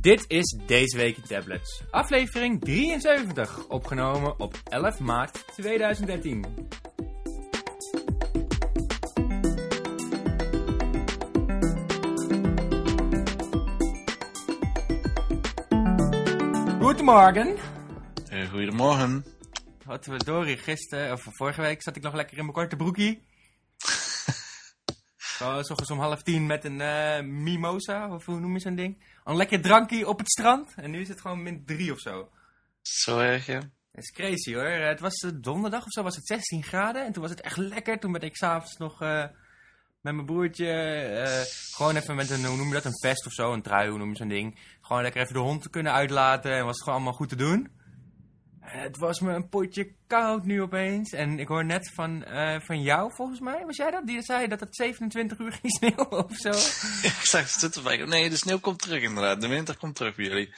Dit is Deze Week in Tablets. Aflevering 73, opgenomen op 11 maart 2013. Goedemorgen. Uh, goedemorgen. Wat we door gisteren, of vorige week, zat ik nog lekker in mijn korte broekie. Zo, s ochtends om half tien met een uh, mimosa, of hoe noem je zo'n ding? Een lekker drankje op het strand. En nu is het gewoon min 3 of zo. Zo erg, ja. Het is crazy hoor. Het was donderdag of zo, was het 16 graden. En toen was het echt lekker. Toen ben ik s'avonds nog uh, met mijn broertje, gewoon even met een, hoe noem je dat, een vest of zo, een trui, hoe noem je zo'n ding. Gewoon lekker even de hond te kunnen uitlaten en was het gewoon allemaal goed te doen. Het was me een potje koud nu opeens. En ik hoor net van, uh, van jou, volgens mij. Was jij dat? Die zei dat het 27 uur geen sneeuw of zo. Ja, exact. Het erbij. Nee, de sneeuw komt terug inderdaad. De winter komt terug bij jullie.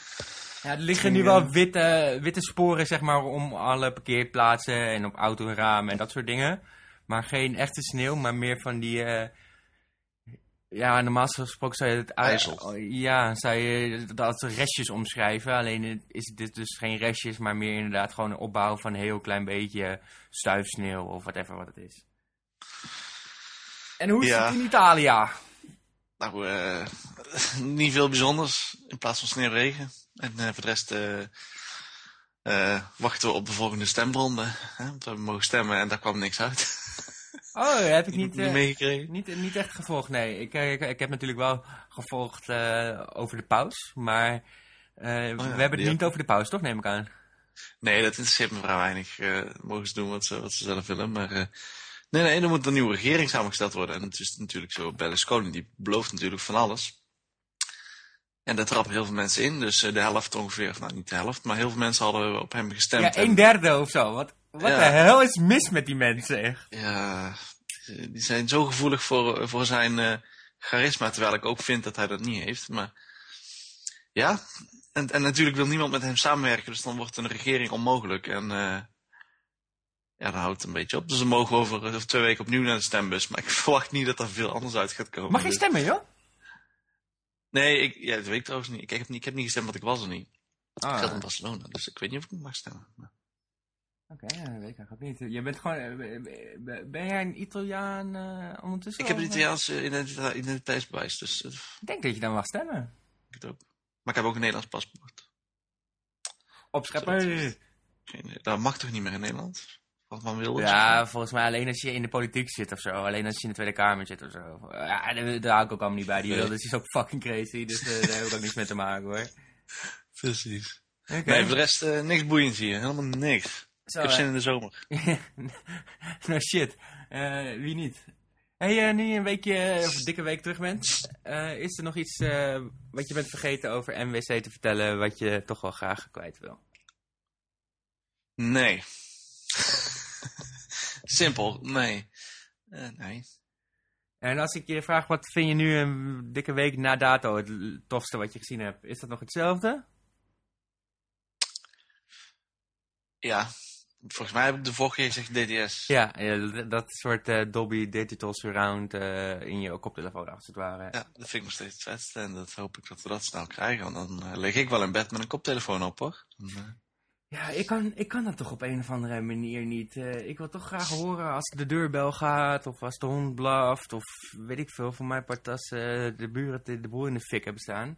Ja, er liggen nu wel witte, witte sporen, zeg maar, om alle parkeerplaatsen en op autoramen en dat soort dingen. Maar geen echte sneeuw, maar meer van die... Uh, ja, normaal gesproken zou je het... IJssel. Ja, zou je dat restjes omschrijven. Alleen is dit dus geen restjes, maar meer inderdaad gewoon een opbouw van een heel klein beetje stuifsneeuw of whatever wat het is. En hoe is Ja. het in Italië? Nou, eh, niet veel bijzonders. In plaats van sneeuwregen. En eh, voor de rest eh, wachten we op de volgende stemronde. Hè? Want we mogen stemmen en daar kwam niks uit. Oh, heb ik niet, niet eh, meegekregen. niet, niet echt gevolgd, nee. Ik, ik, ik heb natuurlijk wel gevolgd eh, over de paus, maar eh, we hebben het niet over de paus, toch, neem ik aan? Nee, dat interesseert me vrij weinig. Eh, mogen ze doen wat ze, wat ze zelf willen. Maar eh, nee, nee, er moet een nieuwe regering samengesteld worden. En het is natuurlijk zo, Berlusconi die belooft natuurlijk van alles. En daar trappen heel veel mensen in. Dus eh, de helft ongeveer, of nou niet de helft, maar heel veel mensen hadden op hem gestemd. Ja, En- een derde of zo. Wat, wat Ja. de hel is mis met die mensen, echt? Ja, die zijn zo gevoelig voor, voor zijn eh, charisma, terwijl ik ook vind dat hij dat niet heeft. Maar ja, en, en natuurlijk wil niemand met hem samenwerken, dus dan wordt een regering onmogelijk. En eh, ja, dan houdt het een beetje op. Dus dan mogen we over, over twee weken opnieuw naar de stembus. Maar ik verwacht niet dat er veel anders uit gaat komen. Mag je Dus- stemmen, joh? Nee, ik, ja, dat weet ik trouwens niet. Ik heb niet, ik heb niet gestemd, want ik was er niet. Ik Ah, zat in oké, Barcelona, dus ik weet niet of ik mag stemmen. Maar- dat weet ik eigenlijk niet. Je bent gewoon... eh, ben- Ben jij een Italiaan eh, ondertussen? Ik heb een eh? Italiaanse identiteit, identiteitsbewijs, dus eh, Ik denk dat je dan mag stemmen. ik het ook. Maar ik heb ook een Nederlands paspoort. Opscheppen. Dat mag toch niet meer in Nederland? Wat man wil. Ja, volgens mij alleen als je in de politiek zit of zo. Alleen als je in de Tweede Kamer zit of zo. Ja, daar, daar hou ik ook allemaal niet bij. Die Nee. wilde is ook fucking crazy. Dus eh, daar heb ik ook niks mee te maken hoor. Precies. Oké. Nee, voor de rest eh, niks boeiends hier. Helemaal niks. Zo, ik heb zin in de zomer. no shit. Eh, wie niet? Hey, eh, nu je een weekje, of een dikke week terug bent, is er nog iets wat je bent vergeten over MWC te vertellen, wat je toch wel graag kwijt wil? Nee. Simpel, nee. Nee. En als ik je vraag, wat vind je nu een dikke week na dato het tofste wat je gezien hebt? Is dat nog hetzelfde? Ja. Volgens mij heb ik de vorige keer gezegd DDS. Ja, dat soort eh, Dolby Digital Surround eh, in je koptelefoon als het ware. Ja, dat vind ik nog steeds het vetste. En dat hoop ik dat we dat snel krijgen. Want dan eh, lig ik wel in bed met een koptelefoon op hoor. Dan, Ja, ik kan, ik kan dat toch op een of andere manier niet. Eh, ik wil toch graag horen als de deurbel gaat, of als de hond blaft, of weet ik veel. Voor mijn part als eh, de buren de, de boel in de fik hebben staan.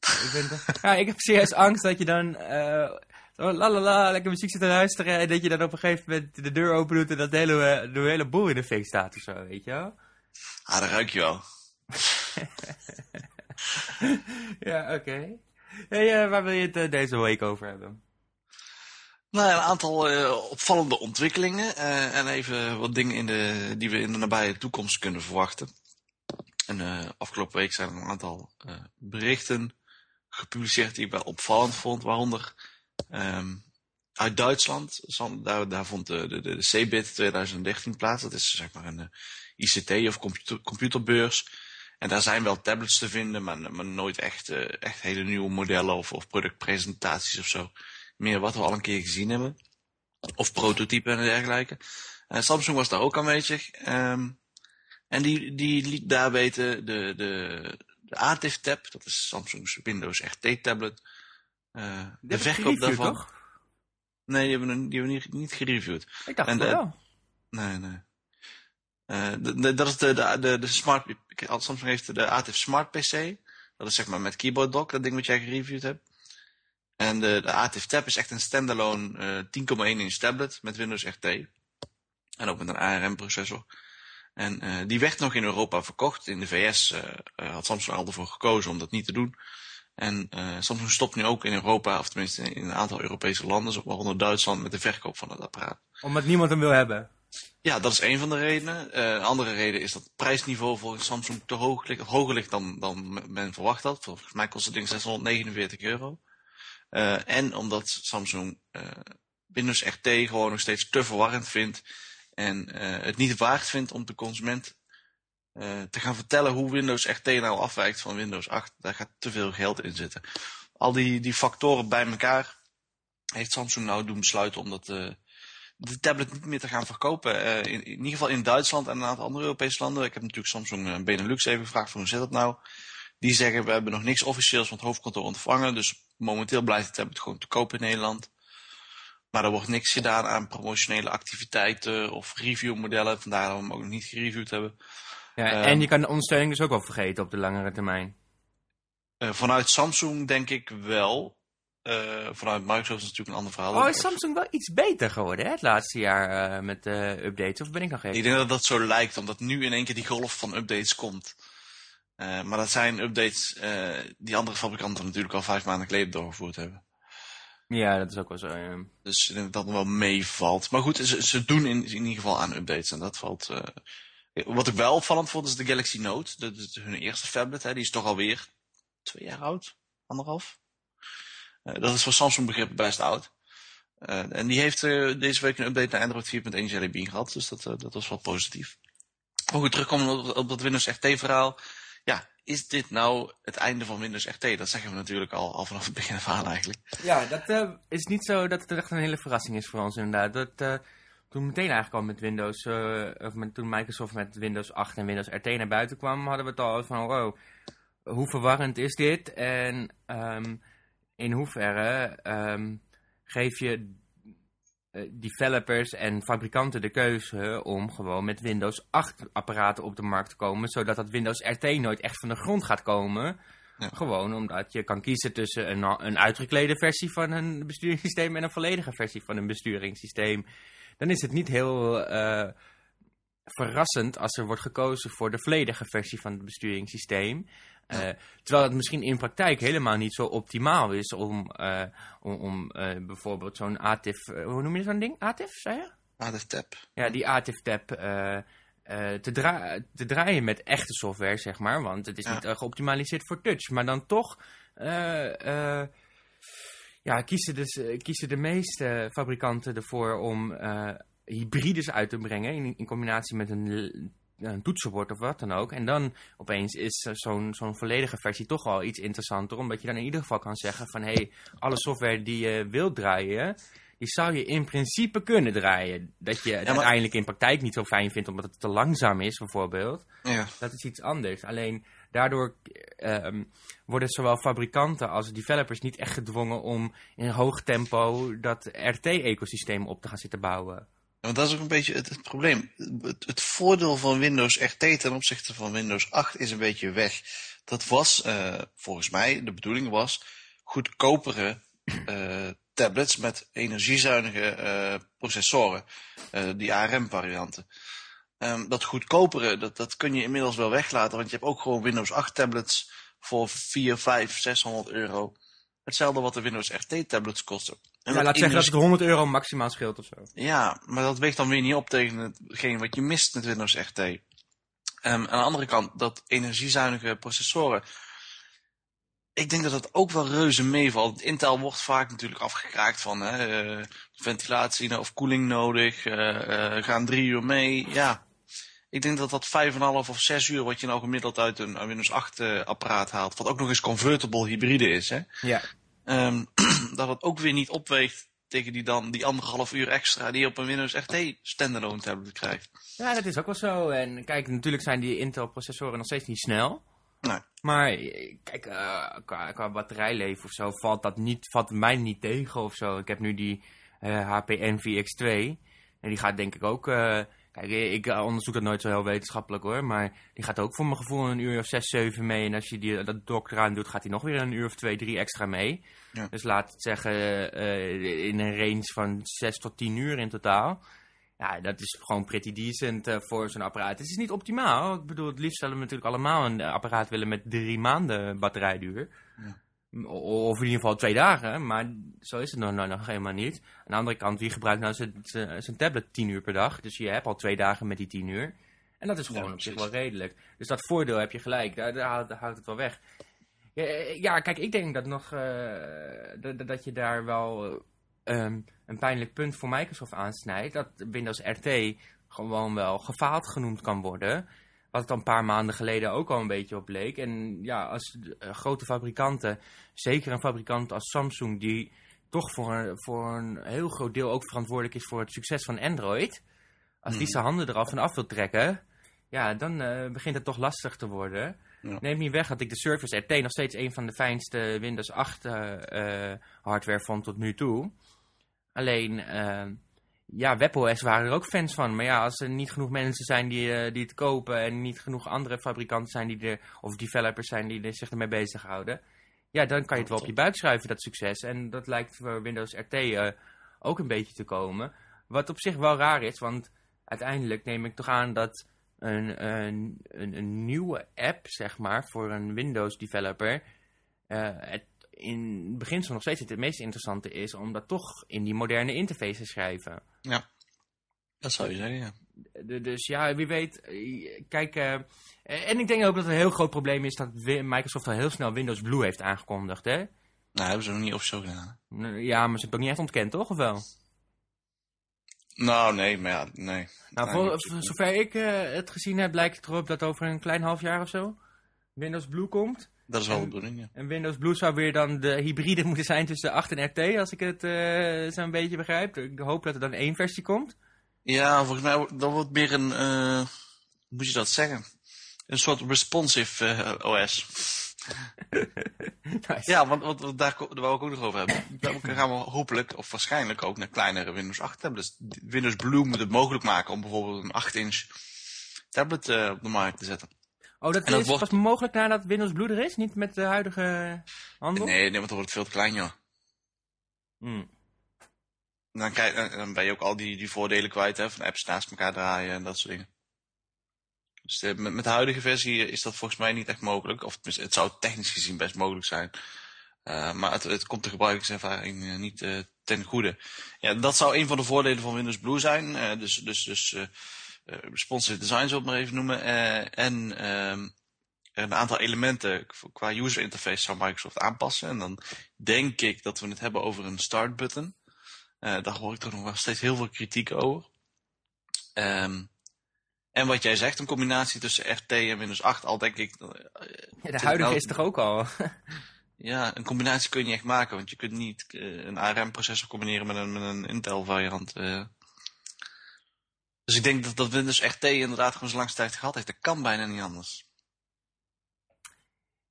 ik, ben toch- ja, ik heb serieus angst dat je dan eh zo la la la, lekker muziek zit te luisteren. En dat je dan op een gegeven moment de deur open doet en dat de hele, de hele boel in de fik staat of zo, weet je wel. ah, dat ruik je wel. ja, oké. Hey, waar wil je het deze week over hebben? Nou, een aantal eh, opvallende ontwikkelingen. eh, en even wat dingen in de, die we in de nabije toekomst kunnen verwachten. En eh, afgelopen week zijn er een aantal berichten gepubliceerd die ik wel opvallend vond. Waaronder ehm, uit Duitsland. Daar, daar vond de, de, de, CeBIT 2013 plaats. Dat is zeg maar een ICT of computer, computerbeurs. En daar zijn wel tablets te vinden, maar, maar nooit echt, echt hele nieuwe modellen of, of productpresentaties of zo. Meer wat we al een keer gezien hebben. Of prototypen en dergelijke. Eh, Samsung was daar ook aanwezig. Ehm, en die, die liet daar weten de, de, de ATIV Tab, dat is Samsung's Windows RT tablet. Uh, de verkoop daarvan. toch? Nee, die hebben, die hebben we niet, niet gereviewd. Ik dacht En het de- wel. Nee, nee. Eh, de- de- dat is de, de, de, de smart. Samsung heeft de ATIV Smart PC. Dat is zeg maar met keyboard dock, dat ding wat jij gereviewd hebt. En de, de ATIV Tab is echt een standalone eh 10,1 inch tablet met Windows RT. En ook met een ARM-processor. En eh, die werd nog in Europa verkocht. In de VS eh, eh, had Samsung al ervoor gekozen om dat niet te doen. En eh, Samsung stopt nu ook in Europa, of tenminste in een aantal Europese landen, waaronder Duitsland, met de verkoop van het apparaat. Omdat niemand hem wil hebben. Ja, dat is een van de redenen. Eh, een andere reden is dat het prijsniveau volgens Samsung te hoog ligt, hoger ligt dan, dan men verwacht had. Volgens mij kost het ding 649 euro. Eh, en omdat Samsung eh, Windows RT gewoon nog steeds te verwarrend vindt. En eh, het niet waard vindt om de consument te gaan vertellen hoe Windows RT nou afwijkt van Windows 8. Daar gaat te veel geld in zitten. Al die, die factoren bij elkaar heeft Samsung nou doen besluiten om dat, de tablet niet meer te gaan verkopen. In, in ieder geval in Duitsland en een aantal andere Europese landen. Ik heb natuurlijk Samsung Benelux even gevraagd van hoe zit dat nou. Die zeggen we hebben nog niks officieels van het hoofdkantoor ontvangen. Dus momenteel blijft de tablet gewoon te koop in Nederland. Maar er wordt niks gedaan aan promotionele activiteiten of reviewmodellen. Vandaar dat we hem ook nog niet gereviewd hebben. Ja, Ehm. en je kan de ondersteuning dus ook wel vergeten op de langere termijn. Eh, vanuit Samsung denk ik wel. Eh, vanuit Microsoft is het natuurlijk een ander verhaal. Oh, is Samsung wel iets beter geworden, hè, het laatste jaar eh, met de updates? Of ben ik nog even... Ik denk dat dat zo lijkt, omdat nu in één keer die golf van updates komt. Eh, maar dat zijn updates eh, die andere fabrikanten natuurlijk al vijf maanden geleden doorgevoerd hebben. Ja, dat is ook wel zo. ja. Dus ik denk dat dat wel meevalt. Maar goed, ze, ze doen in, in ieder geval aan updates en dat valt... eh, wat ik wel opvallend vond is de Galaxy Note. Dat is hun eerste phablet, hè, die is toch alweer twee jaar oud, anderhalf. Dat is voor Samsung begrippen best oud. En die heeft deze week een update naar Android 4.1 Jelly Bean gehad, dus dat, dat was wel positief. Maar goed, terugkomen op, op dat Windows RT verhaal. Is dit nou het einde van Windows RT? Dat zeggen we natuurlijk al, al vanaf het begin af aan eigenlijk. Ja, dat eh, is niet zo dat het echt een hele verrassing is voor ons inderdaad. Dat, eh, toen meteen eigenlijk al met Windows, eh, of met, toen Microsoft met Windows 8 en Windows RT naar buiten kwam, hadden we het al van, wow, hoe verwarrend is dit? En ehm, in hoeverre ehm, geef je developers en fabrikanten de keuze om gewoon met Windows 8 apparaten op de markt te komen, zodat dat Windows RT nooit echt van de grond gaat komen. Ja. Gewoon omdat je kan kiezen tussen een, een uitgeklede versie van een besturingssysteem en een volledige versie van een besturingssysteem. Dan is het niet heel eh, verrassend als er wordt gekozen voor de volledige versie van het besturingssysteem. Eh, terwijl het misschien in praktijk helemaal niet zo optimaal is om, eh, om, eh, bijvoorbeeld zo'n ATIF, hoe noem je zo'n ding? ATIF, zei je? ADF Tab. Ja, die ATIF-tab eh, te, te draaien met echte software, zeg maar. Want het is Ja. niet geoptimaliseerd voor touch. Maar dan toch ja, kiezen, dus, kiezen de meeste fabrikanten ervoor om hybrides uit te brengen... In, in combinatie met een, een toetsenbord of wat dan ook. En dan opeens is eh, zo'n zo'n volledige versie toch al iets interessanter... omdat je dan in ieder geval kan zeggen van... hé, hey, alle software die je wilt draaien... Die zou je in principe kunnen draaien. Dat je het maar- uiteindelijk in praktijk niet zo fijn vindt omdat het te langzaam is, bijvoorbeeld. Ja. Dat is iets anders. Alleen daardoor ehm, worden zowel fabrikanten als developers niet echt gedwongen om in hoog tempo dat RT-ecosysteem op te gaan zitten bouwen. Want dat is ook een beetje het, probleem. Het, het voordeel van Windows RT ten opzichte van Windows 8 is een beetje weg. Dat was, eh, volgens mij, de bedoeling was, goedkopere eh, tablets met energiezuinige eh, processoren. die ARM-varianten. Ehm, dat goedkopere, dat, dat kun je inmiddels wel weglaten, want je hebt ook gewoon Windows 8 tablets voor 4, 5, 600 euro. Hetzelfde wat de Windows RT tablets kosten. En Ja, dat laat zeggen dat het 100 euro maximaal scheelt of zo. ja, maar dat weegt dan weer niet op tegen hetgeen wat je mist met Windows RT. Ehm, aan de andere kant, dat energiezuinige processoren. Ik denk dat het ook wel reuze meevalt. Intel wordt vaak natuurlijk afgekraakt van hè, eh, ventilatie of koeling nodig. eh, eh, gaan drie uur mee. Ja, ik denk dat dat vijf en een half of zes uur wat je nou gemiddeld uit een, Windows 8 eh, apparaat haalt. Wat ook nog eens convertible hybride is. Hè, Ja. Ehm, dat het ook weer niet opweegt tegen die dan die anderhalf uur extra die je op een Windows RT standalone tablet krijgt. ja, dat is ook wel zo. En kijk, natuurlijk zijn die Intel-processoren nog steeds niet snel. Nee. Maar eh, kijk, eh, qua, qua batterijleven of zo valt dat niet, valt mij niet tegen of zo. Ik heb nu die eh HP Envy X2 en die gaat denk ik ook... kijk, ik eh, onderzoek dat nooit zo heel wetenschappelijk hoor, maar die gaat ook voor mijn gevoel een uur of 6, 7 mee. En als je die, dat dock eraan doet, gaat hij nog weer een uur of 2, 3 extra mee. Ja. Dus laat het zeggen eh, in een range van 6 tot 10 uur in totaal. Ja, dat is gewoon pretty decent eh, voor zo'n apparaat. Het is niet optimaal. Ik bedoel, het liefst zullen we natuurlijk allemaal een eh, apparaat willen met drie maanden batterijduur. Of in ieder geval twee dagen, maar zo is het nog, nog, nog helemaal niet. Aan de andere kant, wie gebruikt nou zijn- tablet 10 uur per dag? Dus je hebt al twee dagen met die 10 uur. En dat is gewoon Ja, op zich wel redelijk. Dus dat voordeel heb je gelijk, daar, daar, haalt het wel weg. Ja, eh, ja, kijk, ik denk dat, nog, eh, dat, dat je daar wel eh, ehm, een pijnlijk punt voor Microsoft aansnijdt. Dat Windows RT gewoon wel gefaald genoemd kan worden. Wat het een paar maanden geleden ook al een beetje op leek. En ja, als eh, grote fabrikanten, zeker een fabrikant als Samsung, die toch voor een, voor een heel groot deel ook verantwoordelijk is voor het succes van Android. Als die Mhm. zijn handen er al van af wil trekken, ja, dan eh, begint het toch lastig te worden. Ja. Neemt niet weg dat ik de Surface RT nog steeds een van de fijnste Windows 8 eh, hardware vond tot nu toe. Alleen, ja, WebOS waren er ook fans van. Maar ja, als er niet genoeg mensen zijn die, eh, die het kopen en niet genoeg andere fabrikanten zijn die er, of developers zijn die er zich ermee bezighouden. Ja, dan kan je het wel op je buik schuiven, dat succes. En dat lijkt voor Windows RT eh, ook een beetje te komen. Wat op zich wel raar is, want uiteindelijk neem ik toch aan dat een, een, een, nieuwe app, zeg maar, voor een Windows developer, eh, het in beginsel nog steeds het meest interessante is om dat toch in die moderne interface te schrijven. Dat zou je zeggen, ja. Dus ja, wie weet, eh, kijk, eh, en ik denk ook dat het een heel groot probleem is dat Microsoft al heel snel Windows Blue heeft aangekondigd, hè? Nou, hebben ze nog niet officieel gedaan. Ja, maar ze hebben het ook niet echt ontkend, toch? Of wel? Nou, nee, maar ja, nee. Nou, Nee, voor, zover ik eh, het gezien heb, lijkt het erop dat over een klein half jaar of zo Windows Blue komt. Dat is wel de bedoeling, ja. En Windows Blue zou weer dan de hybride moeten zijn tussen 8 en RT, als ik het eh, zo'n beetje begrijp. Ik hoop dat er dan één versie komt. Ja, volgens mij wordt- dat wordt meer een, hoe moet je dat zeggen? Een soort responsive eh, OS. Nice. Ja, want, want, daar, daar wou ik ook nog over hebben. Dan gaan we hopelijk, of waarschijnlijk ook, naar kleinere Windows 8 tablets. Windows Blue moet het mogelijk maken om bijvoorbeeld een 8-inch tablet op de markt te zetten. Oh, dat En dat is wordt- pas mogelijk nadat Windows Blue er is? Niet met de huidige handel? Nee, nee, want dan wordt het veel te klein, joh. Hmm. Dan, krijg, dan- ben je ook al die, die voordelen kwijt, hè, van apps naast elkaar draaien en dat soort dingen. Dus de- met, met de huidige versie is dat volgens mij niet echt mogelijk. Of het zou technisch gezien best mogelijk zijn. Eh, maar het, het komt de gebruikerservaring eh, niet eh, ten goede. Ja, dat zou een van de voordelen van Windows Blue zijn. Eh, dus dus, dus eh, eh, responsive design, zullen we maar even noemen. Eh, en ehm, een aantal elementen qua user interface zou Microsoft aanpassen. En dan denk ik dat we het hebben over een start button. Eh, daar hoor ik toch nog wel steeds heel veel kritiek over. Ehm, en wat jij zegt, een combinatie tussen RT en Windows 8, al denk ik... eh, Ja, de huidige nou- is toch ook al? Ja, een combinatie kun je niet echt maken, want je kunt niet eh, een ARM-processor combineren met een, met een Intel-variant. Dus ik denk dat, dat Windows RT inderdaad gewoon zo langs tijd gehad heeft. Dat kan bijna niet anders.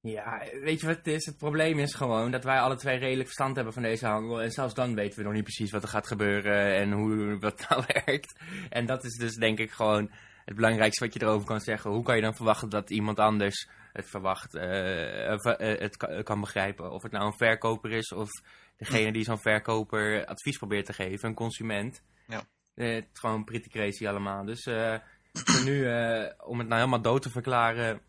ja, weet je wat het is? Het probleem is gewoon dat wij alle twee redelijk verstand hebben van deze handel. En zelfs dan weten we nog niet precies wat er gaat gebeuren en hoe wat nou werkt. En dat is dus denk ik gewoon het belangrijkste wat je erover kan zeggen. Hoe kan je dan verwachten dat iemand anders het verwacht, eh, eh, het ka- kan begrijpen? Of het nou een verkoper is of degene die zo'n verkoper advies probeert te geven, een consument. Ja. Eh, het is gewoon pretty crazy allemaal. Dus eh, voor nu, eh, om het nou helemaal dood te verklaren,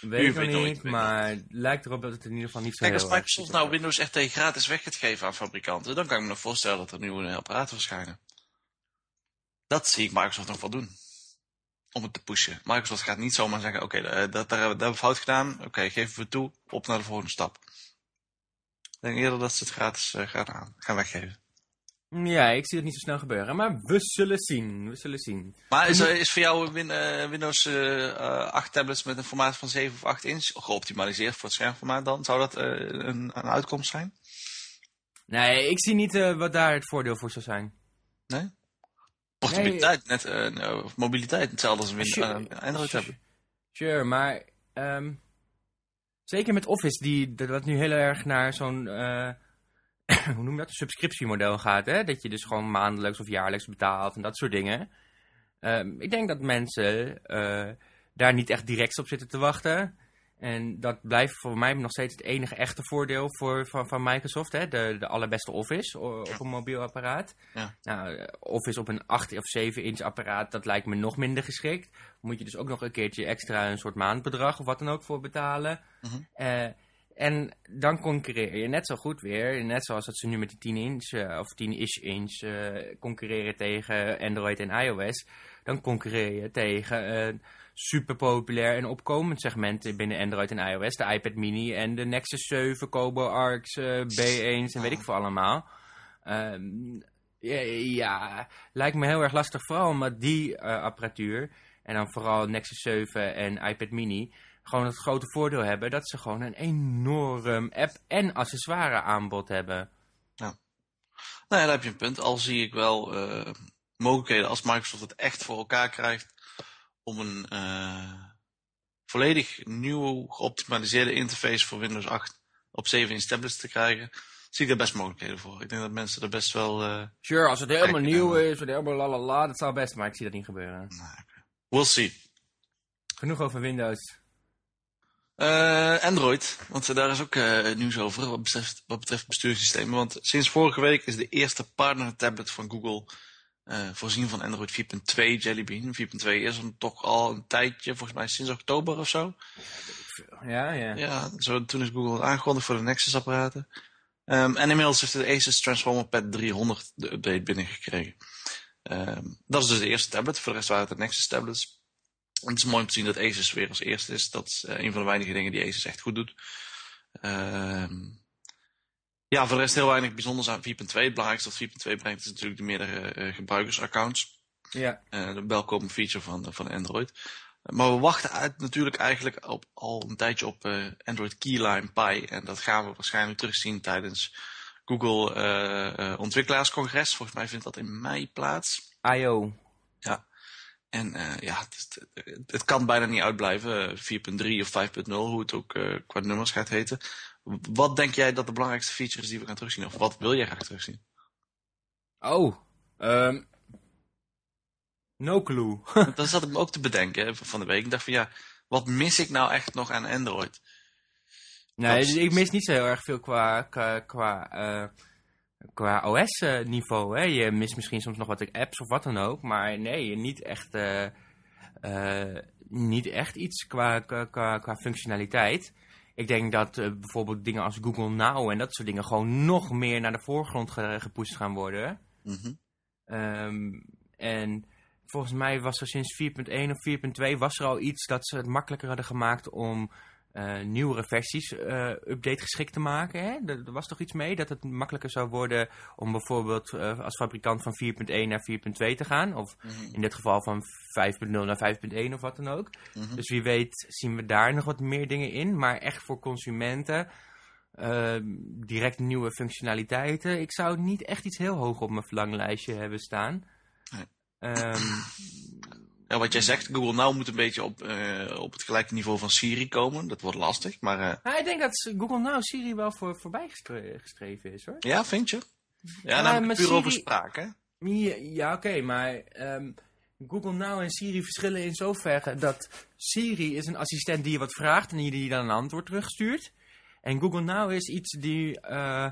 weet ik nog weet nooit, niet. Maar het lijkt erop dat het in ieder geval niet zo Kijk, als Microsoft nou Windows RT gratis weg gaat geven aan fabrikanten, dan kan ik me nog voorstellen dat er nieuwe apparaten verschijnen. Dat zie ik Microsoft nog wel doen. Om het te pushen. Microsoft gaat niet zomaar zeggen, oké, dat, daar hebben we fout gedaan. Oké, geven we toe. Op naar de volgende stap. Ik denk eerder dat ze het gratis gaan, aan, gaan weggeven. Ja, ik zie het niet zo snel gebeuren. Maar we zullen zien. We zullen zien. Maar is, er- is voor jou Win- eh, Windows eh, eh, 8 tablets met een formaat van 7 of 8 inch geoptimaliseerd voor het schermformaat dan? Zou dat eh, een, een uitkomst zijn? Nee, ik zie niet eh, wat daar het voordeel voor zou zijn. Nee? Portabiliteit, net, eh, nou, of mobiliteit, hetzelfde als een Win- Sure. eh, Android tablet. Sure, maar... ehm, Zeker met Office, die dat nu heel erg naar zo'n, eh, hoe noem je dat, subscriptiemodel gaat. Hè? Dat je dus gewoon maandelijks of jaarlijks betaalt en dat soort dingen. Ehm, ik denk dat mensen eh, daar niet echt direct op zitten te wachten. En dat blijft voor mij nog steeds het enige echte voordeel voor, van, van Microsoft. Hè? De, de allerbeste Office op een mobiel apparaat. Ja. Nou, eh, Office op een 8 of 7 inch apparaat, dat lijkt me nog minder geschikt. Moet je dus ook nog een keertje extra een soort maandbedrag of wat dan ook voor betalen. Eh, en dan concurreer je net zo goed weer, net zoals dat ze nu met die 10 inch eh, of 10-ish inch eh, concurreren tegen Android en iOS. Dan concurreer je tegen een super populair en opkomend segment binnen Android en iOS. De iPad mini en de Nexus 7, Kobo Arcs, eh, B1's en weet ik veel allemaal. Ehm, ja, ja, lijkt me heel erg lastig, vooral omdat die apparatuur, en dan vooral Nexus 7 en iPad mini, gewoon het grote voordeel hebben dat ze gewoon een enorm app- en accessoire aanbod hebben. Nou ja, daar heb je een punt. Al zie ik wel eh, mogelijkheden als Microsoft het echt voor elkaar krijgt om een eh, volledig nieuw geoptimaliseerde interface voor Windows 8 op 7 inch tablets te krijgen. Zie ik daar best mogelijkheden voor. Ik denk dat mensen er best wel... eh Sure, als het helemaal nieuw is, het helemaal lalala, dat zou best, maar ik zie dat niet gebeuren. we'll see. Genoeg over Windows. Eh, Android, want daar is ook eh, nieuws over wat betreft, wat betreft besturingssystemen. Want sinds vorige week is de eerste partner tablet van Google eh, voorzien van Android 4.2 Jelly Bean. 4.2 is hem toch al een tijdje, volgens mij sinds oktober of zo. Ja, ja. Ja, zo, toen is Google aangekondigd voor de Nexus apparaten. Ehm, en inmiddels heeft de Asus Transformer Pad 300 de update binnengekregen. Ehm, dat is dus de eerste tablet. Voor de rest waren het de Nexus tablets. Het is mooi om te zien dat Asus weer als eerste is. Dat is eh, een van de weinige dingen die Asus echt goed doet. Ehm, ja, voor de rest heel weinig bijzonders aan 4.2. Het belangrijkste wat 4.2 brengt is natuurlijk de meerdere eh, gebruikersaccounts. Ja, Eh, de welkome feature van, van Android. Maar we wachten uit, natuurlijk eigenlijk op, al een tijdje op eh, Android Keyline Pie. En dat gaan we waarschijnlijk terugzien tijdens Google eh, eh, Ontwikkelaarscongres. Volgens mij vindt dat in mei plaats. I.O. En eh, ja, het, het, kan bijna niet uitblijven. eh, 4.3 of 5.0, hoe het ook eh, qua nummers gaat heten. Wat denk jij dat de belangrijkste feature is die we gaan terugzien? Of wat wil jij graag terugzien? Oh, ehm no clue. dat zat ik me ook te bedenken van de week. Ik dacht van ja, wat mis ik nou echt nog aan Android? nee, Dat ik mis niet zo heel erg veel qua, qua, qua, eh, qua OS-niveau. hè. Je mist misschien soms nog wat apps of wat dan ook. Maar nee, niet echt, eh, eh, niet echt iets qua, qua, qua, functionaliteit. Ik denk dat eh, bijvoorbeeld dingen als Google Now en dat soort dingen gewoon nog meer naar de voorgrond ge- gepusht gaan worden. Mhm. Ehm, en volgens mij was er sinds 4.1 of 4.2 was er al iets dat ze het makkelijker hadden gemaakt om eh, nieuwere versies eh, update geschikt te maken. Hè? Er, er was toch iets mee dat het makkelijker zou worden om bijvoorbeeld eh, als fabrikant van 4.1 naar 4.2 te gaan. Of Mhm. in dit geval van 5.0 naar 5.1 of wat dan ook. Mhm. Dus wie weet zien we daar nog wat meer dingen in. Maar echt voor consumenten, direct nieuwe functionaliteiten. Ik zou niet echt iets heel hoog op mijn verlanglijstje hebben staan. Nee. Ehm, Ja, wat jij zegt, Google Now moet een beetje op, eh, op het gelijke niveau van Siri komen. Dat wordt lastig, maar eh, ik denk dat Google Now Siri wel voor, voorbij gestreven is hoor. ja, vind je? Ja, maar puur over Siri- spraak, hè? Ja, ja, oké, maar ehm, Google Now en Siri verschillen in zoverre dat Siri is een assistent die je wat vraagt en die die dan een antwoord terugstuurt. En Google Now is iets die eh,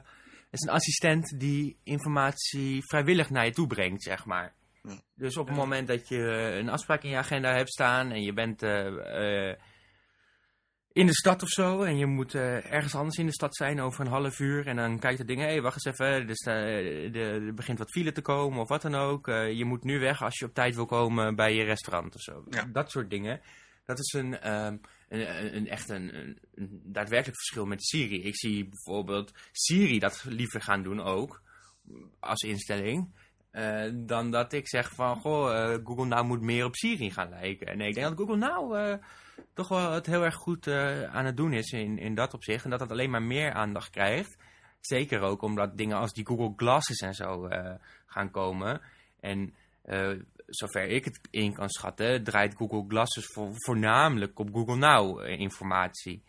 is een assistent die informatie vrijwillig naar je toe brengt, zeg maar. Ja. Dus op het moment dat je een afspraak in je agenda hebt staan en je bent eh, eh, in de stad of zo en je moet eh, ergens anders in de stad zijn over een half uur en dan kijkt het ding, hé, hey, wacht eens even, er, sta- er, begint wat file te komen of wat dan ook. Eh, je moet nu weg als je op tijd wil komen bij je restaurant of zo. Ja. Dat soort dingen. Dat is een, ehm, een, een, echt een, een daadwerkelijk verschil met Siri. Ik zie bijvoorbeeld Siri dat liever gaan doen ook, als instelling. Eh, dan dat ik zeg van, goh, eh, Google Now moet meer op Siri gaan lijken. En ik denk dat Google Now eh, toch wel het heel erg goed aan het doen is in, in dat opzicht. En dat het alleen maar meer aandacht krijgt. Zeker ook omdat dingen als die Google Glasses en zo gaan komen. En zover ik het in kan schatten, draait Google Glasses vo- voornamelijk op Google Now informatie.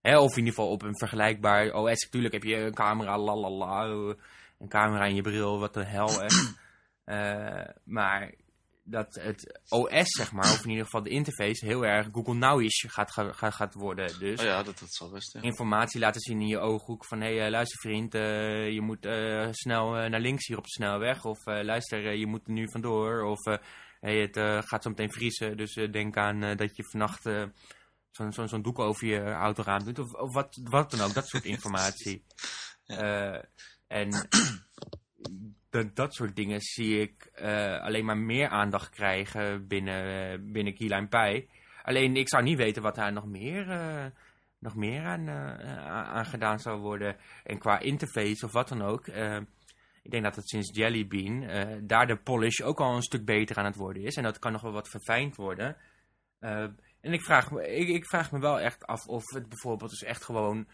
Hè, of in ieder geval op een vergelijkbaar OS. Natuurlijk heb je een camera, lalala, een camera in je bril, wat de hel echt. Eh, maar dat het OS, zeg maar, of in ieder geval de interface, heel erg Google Now-ish gaat, gaat, gaat worden. Dus Oh ja, dat, dat zal best. Ja. informatie laten zien in je ooghoek van... hé, hey, eh, luister vriend, eh, je moet snel naar links hier op de snelweg. Of luister, je moet er nu vandoor. Of hey, het gaat zo meteen vriezen, dus denk aan dat je vannacht... Zo'n zo, zo'n doek over je autoraam doet, of, of wat, wat dan ook, dat soort informatie. Eh, en dat, dat soort dingen zie ik eh, alleen maar meer aandacht krijgen binnen, binnen Keyline Pij. Alleen ik zou niet weten wat daar nog meer, eh, nog meer aan, eh, aan aan gedaan zou worden. En qua interface of wat dan ook. ik denk dat het sinds Jelly Bean daar de polish ook al een stuk beter aan het worden is. En dat kan nog wel wat verfijnd worden. En ik vraag, me, ik, ik vraag me wel echt af of het bijvoorbeeld dus echt gewoon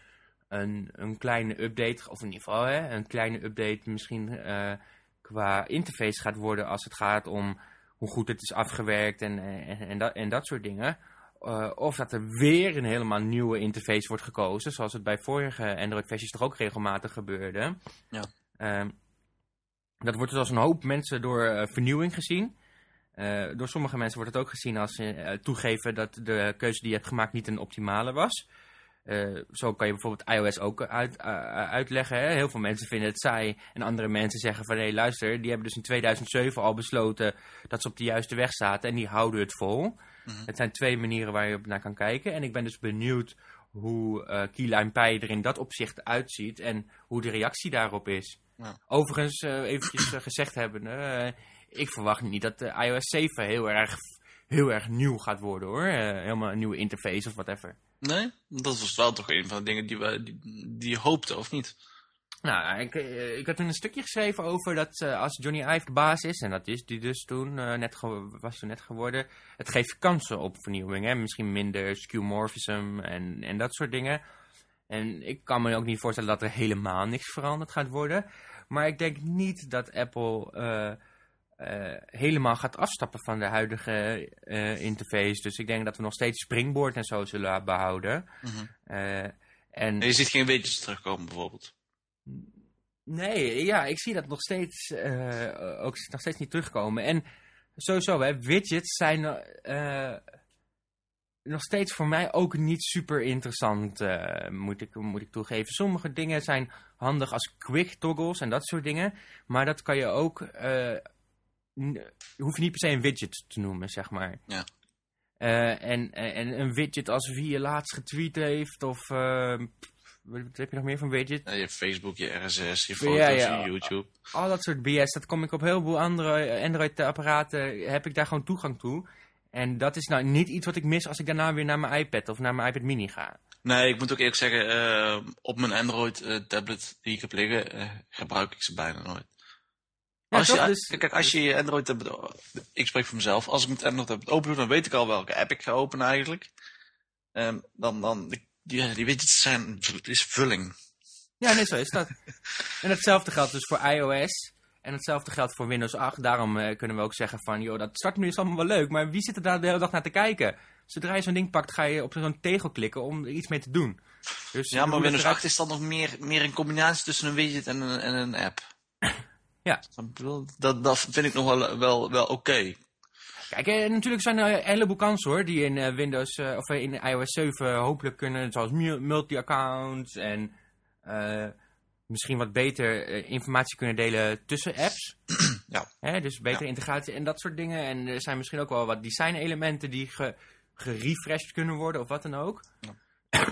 een, een kleine update, of in ieder geval hè, een kleine update misschien eh, qua interface gaat worden als het gaat om hoe goed het is afgewerkt en, en, en, dat, en dat soort dingen. Eh, of dat er weer een helemaal nieuwe interface wordt gekozen, zoals het bij vorige Android-versies toch ook regelmatig gebeurde. Ja. Ehm, dat wordt dus als een hoop mensen door eh, vernieuwing gezien. Door sommige mensen wordt het ook gezien als toegeven dat de keuze die je hebt gemaakt niet een optimale was. Eh, zo kan je bijvoorbeeld iOS ook uit, eh, uitleggen. Hè? Heel veel mensen vinden het saai. En andere mensen zeggen van, hé luister, die hebben dus in 2007 al besloten dat ze op de juiste weg zaten. En die houden het vol. Mhm. Het zijn twee manieren waar je op naar kan kijken. En ik ben dus benieuwd hoe eh Keyline Pij er in dat opzicht uitziet. En hoe de reactie daarop is. Ja. Overigens, eh eventjes eh, gezegd hebben, eh, ik verwacht niet dat de iOS 7 heel erg, heel erg nieuw gaat worden hoor. Eh, helemaal een nieuwe interface of whatever. Nee? Dat was wel toch een van de dingen die, we, die, die je hoopte, of niet? Nou, ik, eh, ik had toen een stukje geschreven over dat eh, als Johnny Ive de baas is, en dat is die dus toen, eh, net was er net geworden, het geeft kansen op vernieuwing. Hè? Misschien minder skeuomorphism en, en dat soort dingen. En ik kan me ook niet voorstellen dat er helemaal niks veranderd gaat worden. Maar ik denk niet dat Apple eh, helemaal gaat afstappen van de huidige eh, interface. Dus ik denk dat we nog steeds Springboard en zo zullen behouden. Mhm. Eh, en En je ziet geen weetjes terugkomen, bijvoorbeeld. Nee, ja, ik zie dat nog steeds, eh, ook nog steeds niet terugkomen. En sowieso, hè, widgets zijn eh, nog steeds voor mij ook niet super interessant, eh, moet, ik, moet ik toegeven. Sommige dingen zijn handig als quick toggles en dat soort dingen. Maar dat kan je ook, eh, hoef je niet per se een widget te noemen, zeg maar. Ja. Eh, en, en een widget als wie je laatst getweet heeft of... eh, wat heb je nog meer van widget? Ja, je Facebook, je RSS, je foto's, ja. je YouTube. al dat soort BS, dat kom ik op heel veel andere Android-apparaten, heb ik daar gewoon toegang toe. En dat is nou niet iets wat ik mis als ik daarna weer naar mijn iPad of naar mijn iPad mini ga. Nee, ik moet ook eerlijk zeggen, eh, op mijn Android-tablet die ik heb liggen, eh, gebruik ik ze bijna nooit. Ja, als je, Dus- kijk, als je je Android tablet, ik spreek voor mezelf, als ik mijn Android tablet open dan weet ik al welke app ik ga openen eigenlijk. Ehm, dan, dan, die, die, widgets zijn, het is vulling. Ja, nee, zo is dat. en hetzelfde geldt dus voor iOS. En hetzelfde geldt voor Windows 8. Daarom eh, kunnen we ook zeggen van, joh, dat startmenu is allemaal wel leuk. Maar wie zit er daar de hele dag naar te kijken? Zodra je zo'n ding pakt, ga je op zo'n tegel klikken om er iets mee te doen. Dus Ja, maar Windows eruit- 8 is dan nog meer, meer een combinatie tussen een widget en een, en een app. Ja. Dat, dat vind ik nog wel, wel, wel oké. Kijk, eh, natuurlijk zijn er een heleboel kansen hoor, die in eh, Windows eh, of eh, in iOS 7 hopelijk kunnen, zoals mu- multi-accounts en eh, misschien wat beter eh, informatie kunnen delen tussen apps. Ja. Hè, dus betere Ja. integratie en dat soort dingen. En er zijn misschien ook wel wat design-elementen die ge gerefreshed kunnen worden of wat dan ook.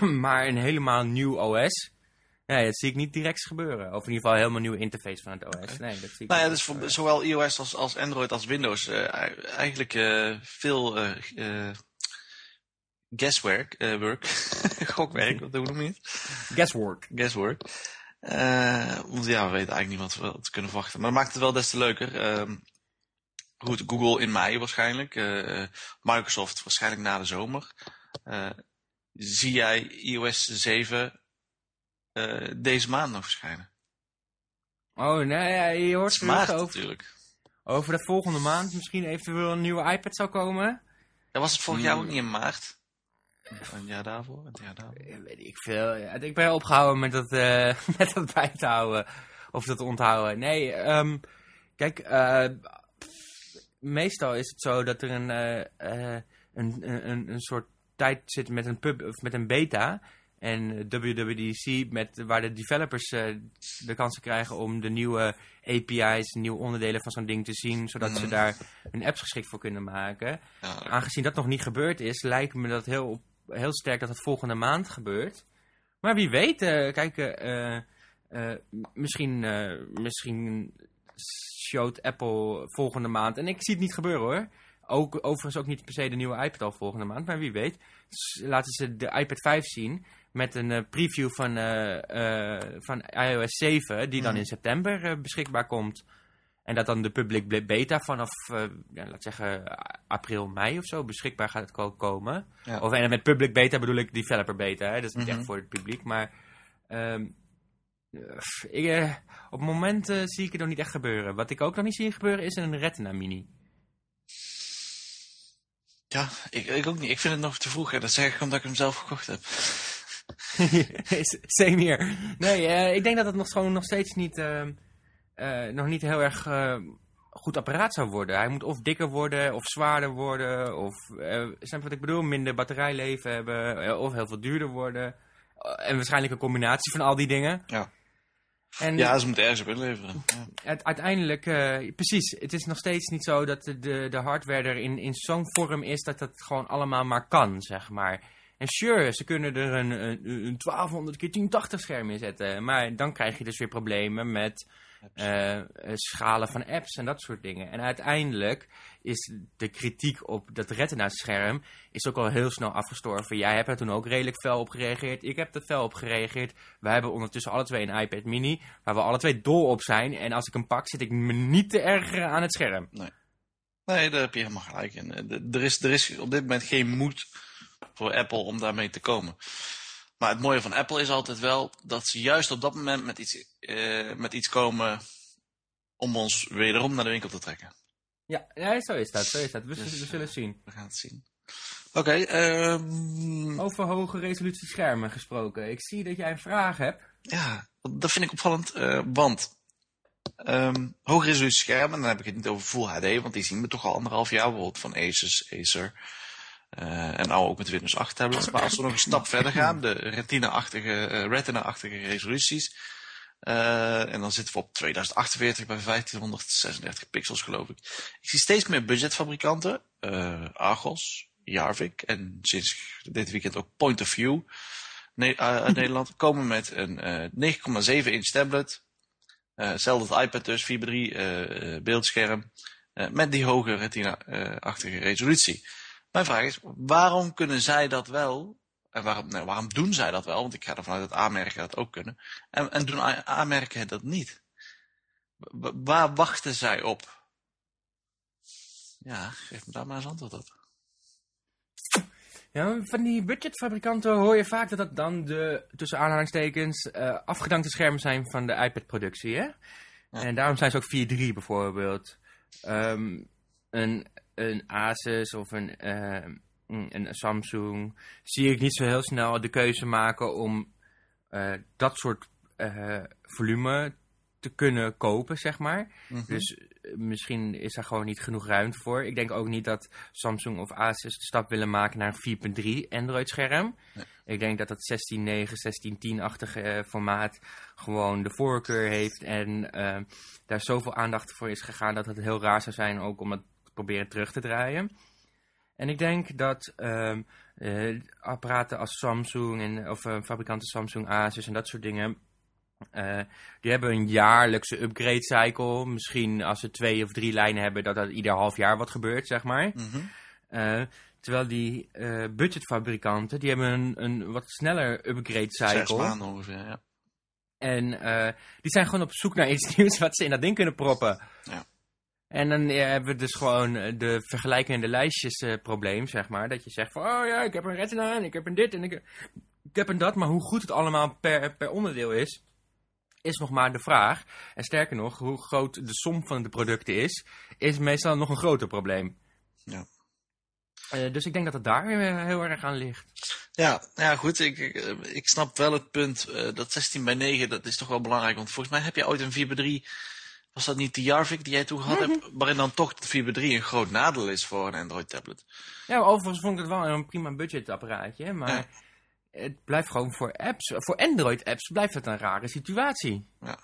maar een helemaal nieuw OS, ja, dat zie ik niet direct gebeuren. Of in ieder geval een helemaal nieuwe interface van het OS. Nee, dat zie ik Nou ja, dus voor zowel iOS als, als Android als Windows eh, eigenlijk eh, veel eh, guesswork, work, gokwerk, wat- hoe noem je het? Guesswork. Guesswork. Want ja, we weten eigenlijk niet wat we we kunnen verwachten. Maar dat maakt het wel des te leuker. Ehm, goed, Google in mei waarschijnlijk. Microsoft waarschijnlijk na de zomer. Zie jij iOS 7 eh, deze maand nog verschijnen? Oh nee, ja, je hoort maart over, natuurlijk. over de volgende maand misschien eventueel een nieuwe iPad zou komen. Dat was het vorig jaar Hmm. ook niet in maart. Een jaar daarvoor? Een jaar daarvoor? Weet ik veel. Ja, ik ben opgehouden met dat, eh, met dat bij te houden. Of dat onthouden. Nee, ehm, kijk, eh, meestal is het zo dat er een, een, een, een soort tijd zit met een, pub, of met een beta. En WWDC, met, waar de developers eh, de kans krijgen om de nieuwe API's, nieuwe onderdelen van zo'n ding te zien. Zodat ze Mhm. daar hun apps geschikt voor kunnen maken. Ja, Aangezien dat nog niet gebeurd is, lijkt me dat heel, heel sterk dat het volgende maand gebeurt. Maar wie weet, eh, kijk, eh, misschien, misschien showt Apple volgende maand. En ik zie het niet gebeuren hoor. Ook, overigens ook niet per se de nieuwe iPad al volgende maand, maar wie weet. Laten ze de iPad 5 zien met een eh, preview van, eh, eh, van iOS 7, die dan Mhm. in september beschikbaar komt. En dat dan de public beta vanaf, eh ja, laat zeggen, april, mei of zo beschikbaar gaat ko- komen. Ja. Of en met public beta bedoel ik developer beta, hè? dat is niet Mhm. echt voor het publiek. Maar ehm, eh, ik, op het moment zie ik het nog niet echt gebeuren. Wat ik ook nog niet zie gebeuren is een Retina Mini. ja ik, ik ook niet. Ik vind het nog te vroeg. En dat zeg ik omdat ik hem zelf gekocht heb. Same hier. Nee, eh, ik denk dat het nog, gewoon nog steeds niet, ehm, eh, nog niet heel erg eh, goed apparaat zou worden. Hij moet of dikker worden, of zwaarder worden, of, eh snap je wat ik bedoel? Minder batterijleven hebben, of heel veel duurder worden. En waarschijnlijk een combinatie van al die dingen. Ja. En Ja, ze moeten ergens op inleveren. Ja. het, uiteindelijk, eh, precies, het is nog steeds niet zo dat de, de, de hardware er in, in zo'n vorm is dat dat gewoon allemaal maar kan, zeg maar. En sure, ze kunnen er een, een, een 1200 keer 1080 scherm in zetten, maar dan krijg je dus weer problemen met eh, schalen van apps en dat soort dingen. En uiteindelijk is de kritiek op dat retina-scherm is ook al heel snel afgestorven. Jij hebt er toen ook redelijk fel op gereageerd. Ik heb er fel op gereageerd. Wij hebben ondertussen alle twee een iPad mini, waar we alle twee dol op zijn. En als ik hem pak, zit ik me niet te ergeren aan het scherm. Nee, daar heb je helemaal gelijk in. Eh, Er is, er is op dit moment geen moed voor Apple om daarmee te komen. Maar het mooie van Apple is altijd wel dat ze juist op dat moment met iets, eh, met iets komen om ons wederom naar de winkel te trekken. Ja, ja zo is dat. Zo is dat. We, Dus, we zullen zien. We gaan het zien. Oké, ehm, Over hoge resolutie schermen gesproken. Ik zie dat jij een vraag hebt. ja, dat vind ik opvallend, eh, want ehm hoge resolutie schermen, dan heb ik het niet over Full HD, want die zien we toch al anderhalf jaar, bijvoorbeeld van Asus, Acer eh, en nou ook met Windows 8 tablets. Maar als we nog een stap verder gaan, de retina-achtige eh, retina-achtige resoluties, eh, en dan zitten we op 2048 bij 1536 pixels geloof ik. Ik zie steeds meer budgetfabrikanten, Argos, Jarvik en sinds dit weekend ook Point of View Ne- uit Nederland komen met een eh 9,7 inch tablet. Hetzelfde als iPad dus, 4 3 eh, eh, beeldscherm. met die hoge retina-achtige resolutie. Mijn vraag is, waarom kunnen zij dat wel? En waarom, nee, waarom doen zij dat wel? Want ik ga ervan uit dat A-merken dat ook kunnen. En, en doen A- A-merken dat niet? Wa- waar wachten zij op? Ja, geef me daar maar eens antwoord op. Ja, van die budgetfabrikanten hoor je vaak dat dat dan de, tussen aanhalingstekens, eh, afgedankte schermen zijn van de iPad-productie, hè? En daarom zijn ze ook 4.3 bijvoorbeeld. Ehm, een, een Asus of een, ehm, een Samsung zie ik niet zo heel snel de keuze maken om eh, dat soort eh, volume te kunnen kopen, zeg maar. Mhm. Dus eh, misschien is daar gewoon niet genoeg ruimte voor. Ik denk ook niet dat Samsung of Asus de stap willen maken naar een 4.3 Android scherm. Nee. Ik denk dat dat 16.9, 16.10-achtige eh, formaat gewoon de voorkeur heeft. En eh, daar zoveel aandacht voor is gegaan dat het heel raar zou zijn ook om het te proberen terug te draaien. En ik denk dat ehm, eh, apparaten als Samsung en, of eh, fabrikanten Samsung, Asus en dat soort dingen eh, die hebben een jaarlijkse upgrade cycle. Misschien als ze twee of drie lijnen hebben, dat dat ieder half jaar wat gebeurt, zeg maar. Mhm. Terwijl die budgetfabrikanten, die hebben een, een wat sneller upgrade Zes cycle. maanden ongeveer, ja. En die zijn gewoon op zoek naar iets nieuws wat ze in dat ding kunnen proppen. Ja. En dan eh, hebben we dus gewoon eh, de vergelijkende lijstjes eh, probleem, zeg maar. Dat je zegt van, oh ja, ik heb een retina en ik heb een dit en ik, ik heb een dat. Maar hoe goed het allemaal per, per onderdeel is, is nog maar de vraag. En sterker nog, hoe groot de som van de producten is, is meestal nog een groter probleem. Eh, dus ik denk dat het daar heel erg aan ligt. Ja, ja goed. Ik, ik, ik snap wel het punt dat 16 bij 9, dat is toch wel belangrijk. Want volgens mij heb je ooit een 4 bij 3, was dat niet de Jarvik die jij toen gehad hebt, waarin dan toch de 4 bij 3 een groot nadeel is voor een Android tablet. Ja, overigens vond ik het wel een prima budgetapparaatje. Maar Ja. het blijft gewoon voor apps, voor Android-apps blijft het een rare situatie. Ja.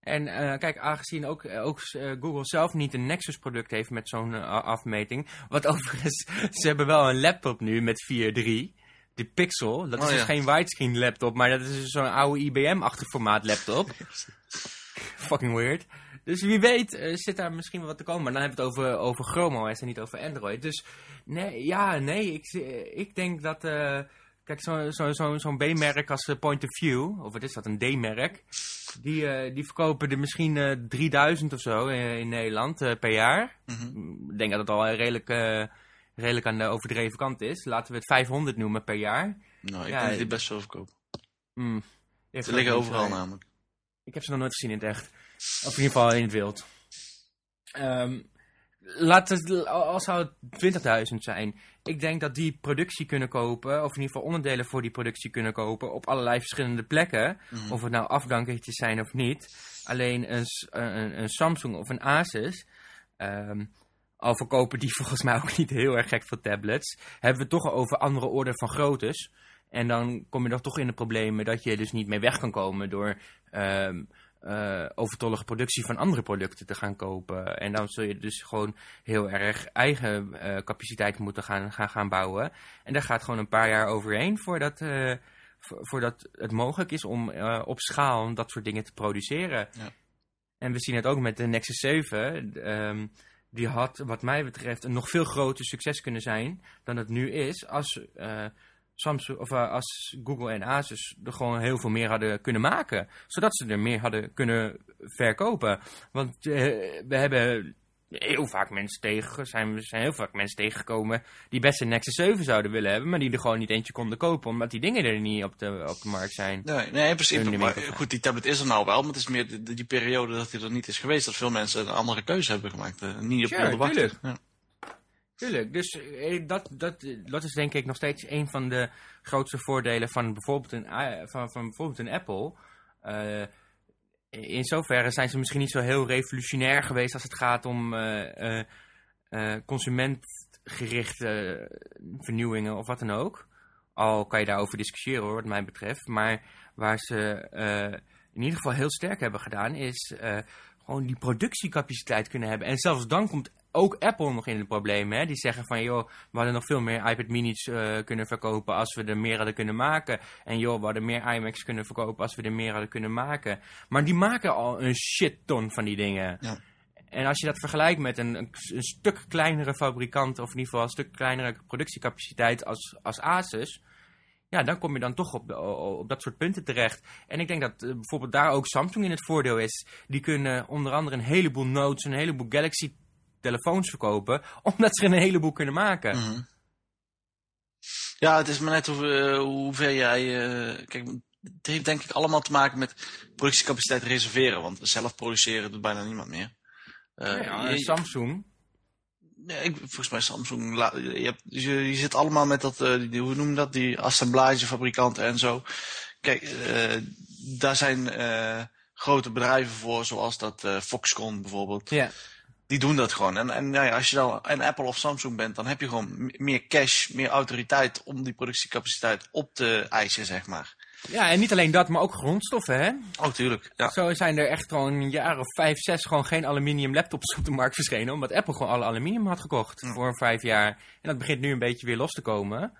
En eh, kijk, aangezien ook, ook eh, Google zelf niet een Nexus-product heeft met zo'n eh, afmeting. Wat overigens, ze hebben wel een laptop nu met 4.3. De Pixel. Dat is Oh, dus ja. geen widescreen laptop, maar dat is dus zo'n oude IBM-achtig formaat laptop. Fucking weird. Dus wie weet eh, zit daar misschien wel wat te komen. Maar dan hebben we het over, over Chrome OS en niet over Android. Dus nee, ja, nee. Ik, eh, ik denk dat... eh, kijk, zo'n zo, zo, zo'n B-merk als Point of View... Of wat is dat, een D-merk... Die, die verkopen er misschien eh 3000 of zo in Nederland per jaar. Mhm. Ik denk dat het al redelijk, redelijk aan de overdreven kant is. Laten we het 500 noemen per jaar. Nou, ik Ja, denk dat die best wel verkopen. Heeft Ze liggen overal namelijk. Ik heb ze nog nooit gezien in het echt. Of in ieder geval in het wild. Ehm, laat het, al zou het 20.000 zijn. Ik denk dat die productie kunnen kopen, of in ieder geval onderdelen voor die productie kunnen kopen, op allerlei verschillende plekken. Mhm. Of het nou afdankertjes zijn of niet. Alleen een, een, een Samsung of een Asus. ehm, al verkopen die volgens mij ook niet heel erg gek veel tablets. Hebben we het toch over andere orde van groottes. En dan kom je nog toch in de problemen dat je dus niet mee weg kan komen door ehm, eh, overtollige productie van andere producten te gaan kopen. En dan zul je dus gewoon heel erg eigen eh, capaciteit moeten gaan, gaan, gaan bouwen. En daar gaat gewoon een paar jaar overheen voordat, eh, vo- voordat het mogelijk is om op schaal dat soort dingen te produceren. Ja. En we zien het ook met de Nexus 7. ehm, die had, wat mij betreft, een nog veel groter succes kunnen zijn dan het nu is. Als, Samsung, of, eh, als Google en Asus er gewoon heel veel meer hadden kunnen maken. Zodat ze er meer hadden kunnen verkopen. Want eh, we hebben heel vaak mensen tegen, zijn, zijn heel vaak mensen tegengekomen die best een Nexus 7 zouden willen hebben, maar die er gewoon niet eentje konden kopen, omdat die dingen er niet op de, op de markt zijn. Nee, nee, in principe. Maar goed, die tablet is er nou wel, maar het is meer die periode dat hij er niet is geweest, dat veel mensen een andere keuze hebben gemaakt. eh, niet op Sure, wachten. Ja. Tuurlijk, dus eh, dat, dat, dat is denk ik nog steeds een van de grootste voordelen van bijvoorbeeld een, van, van bijvoorbeeld een Apple. Eh, in zoverre zijn ze misschien niet zo heel revolutionair geweest als het gaat om eh, eh, eh, consumentgerichte vernieuwingen of wat dan ook. Al kan je daarover discussiëren hoor, wat mij betreft. Maar waar ze eh, in ieder geval heel sterk hebben gedaan is eh, gewoon die productiecapaciteit kunnen hebben. En zelfs dan komt ook Apple nog in het probleem. Hè? Die zeggen van, joh, we hadden nog veel meer iPad minis eh, kunnen verkopen als we er meer hadden kunnen maken. En joh, we hadden meer iMacs kunnen verkopen als we er meer hadden kunnen maken. Maar die maken al een shit ton van die dingen. Ja. En als je dat vergelijkt met een, een, een stuk kleinere fabrikant, of in ieder geval een stuk kleinere productiecapaciteit als, als Asus, ja, dan kom je dan toch op, op, op dat soort punten terecht. En ik denk dat eh, bijvoorbeeld daar ook Samsung in het voordeel is. Die kunnen onder andere een heleboel Notes, een heleboel Galaxy telefoons verkopen, omdat ze er een heleboel kunnen maken. Mhm. Ja, het is maar net hoe, eh, hoe ver jij... eh, kijk, het heeft denk ik allemaal te maken met productiecapaciteit reserveren. Want zelf produceren doet bijna niemand meer. Eh, ja, je- Samsung. Ik, volgens mij Samsung, la- je, hebt, je, je zit allemaal met dat, die, hoe noem dat, die assemblagefabrikanten en zo. Kijk, daar zijn grote bedrijven voor, zoals dat Foxconn bijvoorbeeld. Ja. Die doen dat gewoon. En, en ja, als je dan een Apple of Samsung bent, dan heb je gewoon meer cash, meer autoriteit om die productiecapaciteit op te eisen, zeg maar. ja, en niet alleen dat, maar ook grondstoffen, hè? Oh, tuurlijk. Ja. Zo zijn er echt gewoon een jaar of vijf, zes gewoon geen aluminium laptops op de markt verschenen. Omdat Apple gewoon alle aluminium had gekocht Ja. voor vijf jaar. En dat begint nu een beetje weer los te komen.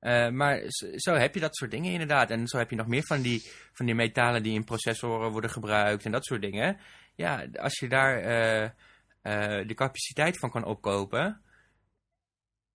Eh, maar zo heb je dat soort dingen inderdaad. En zo heb je nog meer van die, van die metalen die in processoren worden gebruikt en dat soort dingen. Ja, als je daar eh, de capaciteit van kan opkopen,